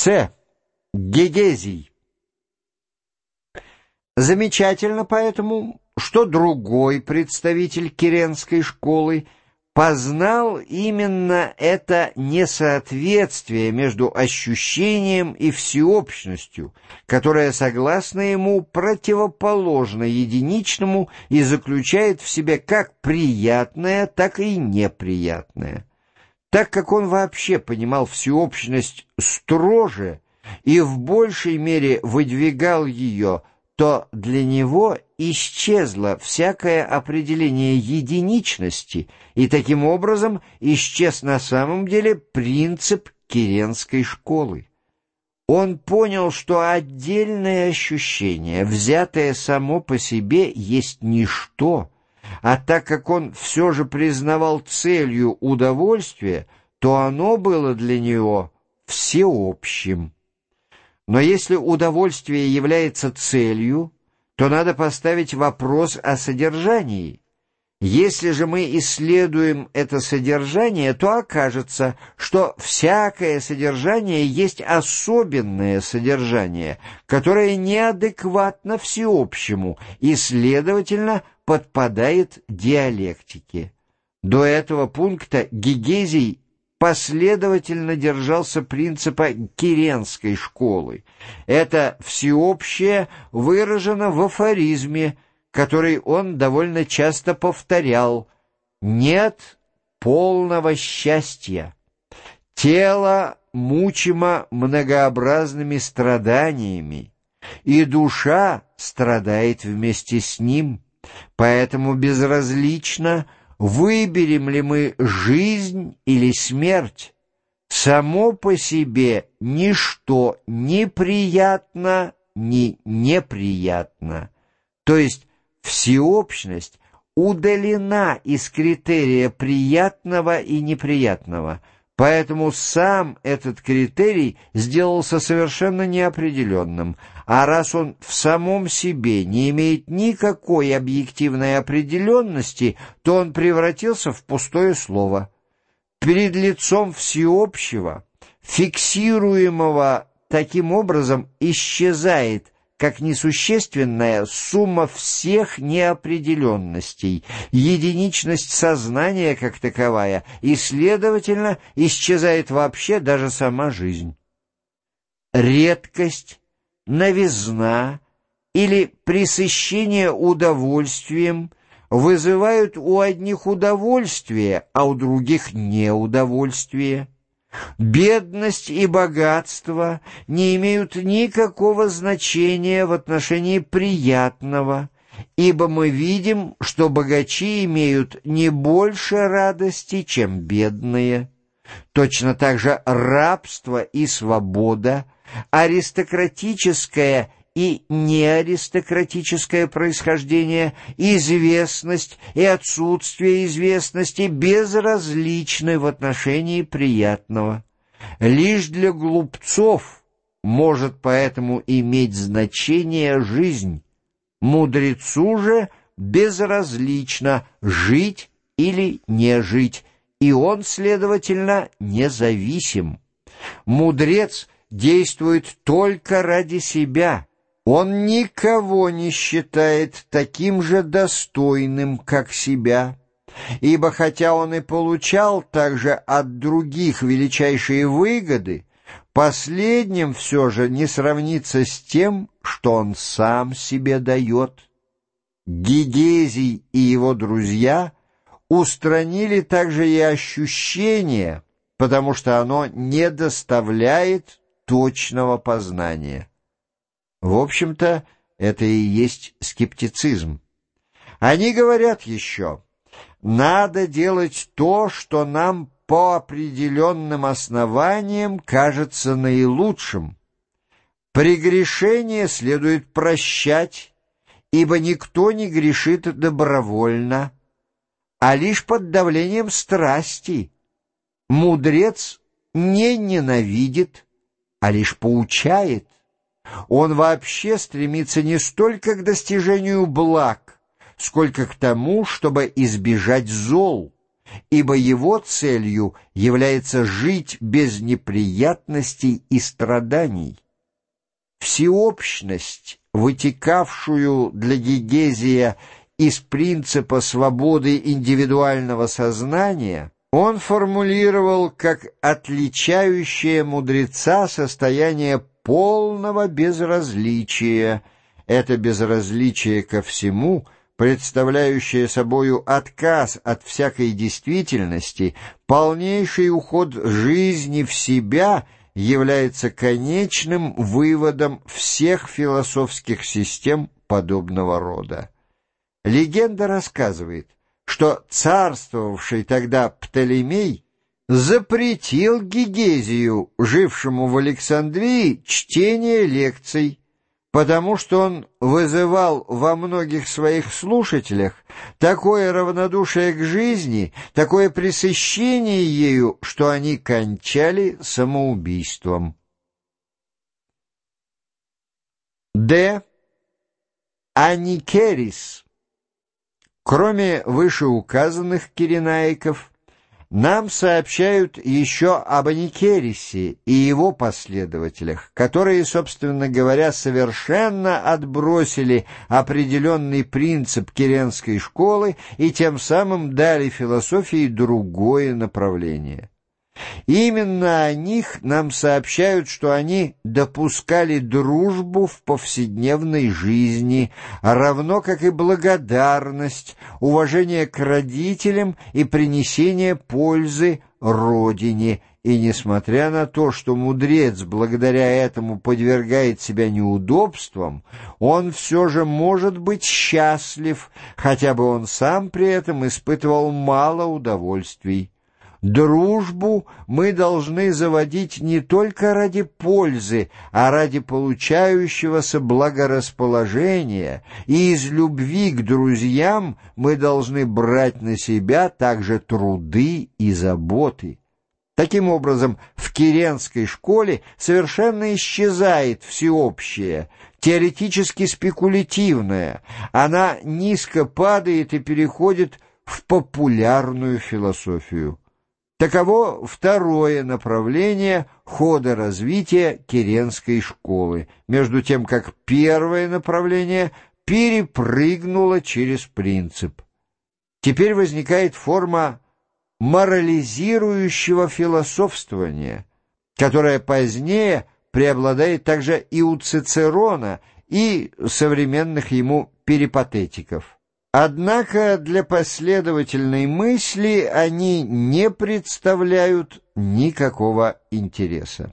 С. Гегезий. Замечательно поэтому, что другой представитель Киренской школы познал именно это несоответствие между ощущением и всеобщностью, которое, согласно ему, противоположно единичному и заключает в себе как приятное, так и неприятное. Так как он вообще понимал всеобщность строже и в большей мере выдвигал ее, то для него исчезло всякое определение единичности, и таким образом исчез на самом деле принцип Киренской школы. Он понял, что отдельное ощущение, взятое само по себе, есть ничто, а так как он все же признавал целью удовольствия, то оно было для него всеобщим. Но если удовольствие является целью, то надо поставить вопрос о содержании. Если же мы исследуем это содержание, то окажется, что всякое содержание есть особенное содержание, которое неадекватно всеобщему и, следовательно, подпадает диалектике. До этого пункта Гегезий последовательно держался принципа Киренской школы. Это всеобщее выражено в афоризме, который он довольно часто повторял «Нет полного счастья». Тело мучимо многообразными страданиями, и душа страдает вместе с ним – Поэтому безразлично, выберем ли мы жизнь или смерть. Само по себе ничто ни приятно, ни неприятно. То есть всеобщность удалена из критерия приятного и неприятного – Поэтому сам этот критерий сделался совершенно неопределенным, а раз он в самом себе не имеет никакой объективной определенности, то он превратился в пустое слово. Перед лицом всеобщего, фиксируемого таким образом, исчезает – как несущественная сумма всех неопределенностей, единичность сознания как таковая, и, следовательно, исчезает вообще даже сама жизнь. Редкость, новизна или пресыщение удовольствием вызывают у одних удовольствие, а у других неудовольствие. Бедность и богатство не имеют никакого значения в отношении приятного, ибо мы видим, что богачи имеют не больше радости, чем бедные. Точно так же рабство и свобода, аристократическое и неаристократическое происхождение, известность и отсутствие известности безразличны в отношении приятного. Лишь для глупцов может поэтому иметь значение жизнь. Мудрецу же безразлично жить или не жить, и он, следовательно, независим. Мудрец действует только ради себя — он никого не считает таким же достойным, как себя, ибо хотя он и получал также от других величайшие выгоды, последним все же не сравнится с тем, что он сам себе дает. Гигезий и его друзья устранили также и ощущение, потому что оно не доставляет точного познания. В общем-то, это и есть скептицизм. Они говорят еще, надо делать то, что нам по определенным основаниям кажется наилучшим. Прегрешение следует прощать, ибо никто не грешит добровольно, а лишь под давлением страсти. Мудрец не ненавидит, а лишь поучает. Он вообще стремится не столько к достижению благ, сколько к тому, чтобы избежать зол, ибо его целью является жить без неприятностей и страданий. Всеобщность, вытекавшую для Гегезия из принципа свободы индивидуального сознания, он формулировал как отличающее мудреца состояние полного безразличия. Это безразличие ко всему — представляющее собою отказ от всякой действительности, полнейший уход жизни в себя является конечным выводом всех философских систем подобного рода. Легенда рассказывает, что царствовавший тогда Птолемей запретил Гигезию, жившему в Александрии, чтение лекций, потому что он вызывал во многих своих слушателях такое равнодушие к жизни, такое пресыщение ею, что они кончали самоубийством. Д. Аникерис. Кроме вышеуказанных киренаиков, нам сообщают еще об Аникерисе и его последователях, которые, собственно говоря, совершенно отбросили определенный принцип Киренской школы и тем самым дали философии другое направление. Именно о них нам сообщают, что они допускали дружбу в повседневной жизни, равно как и благодарность, уважение к родителям и принесение пользы родине, и несмотря на то, что мудрец благодаря этому подвергает себя неудобствам, он все же может быть счастлив, хотя бы он сам при этом испытывал мало удовольствий. Дружбу мы должны заводить не только ради пользы, а ради получающегося благорасположения, и из любви к друзьям мы должны брать на себя также труды и заботы. Таким образом, в Киренской школе совершенно исчезает всеобщее, теоретически спекулятивное, она низко падает и переходит в популярную философию. Таково второе направление хода развития Керенской школы, между тем как первое направление перепрыгнуло через принцип. Теперь возникает форма морализирующего философствования, которая позднее преобладает также и у Цицерона, и современных ему перипатетиков. Однако для последовательной мысли они не представляют никакого интереса.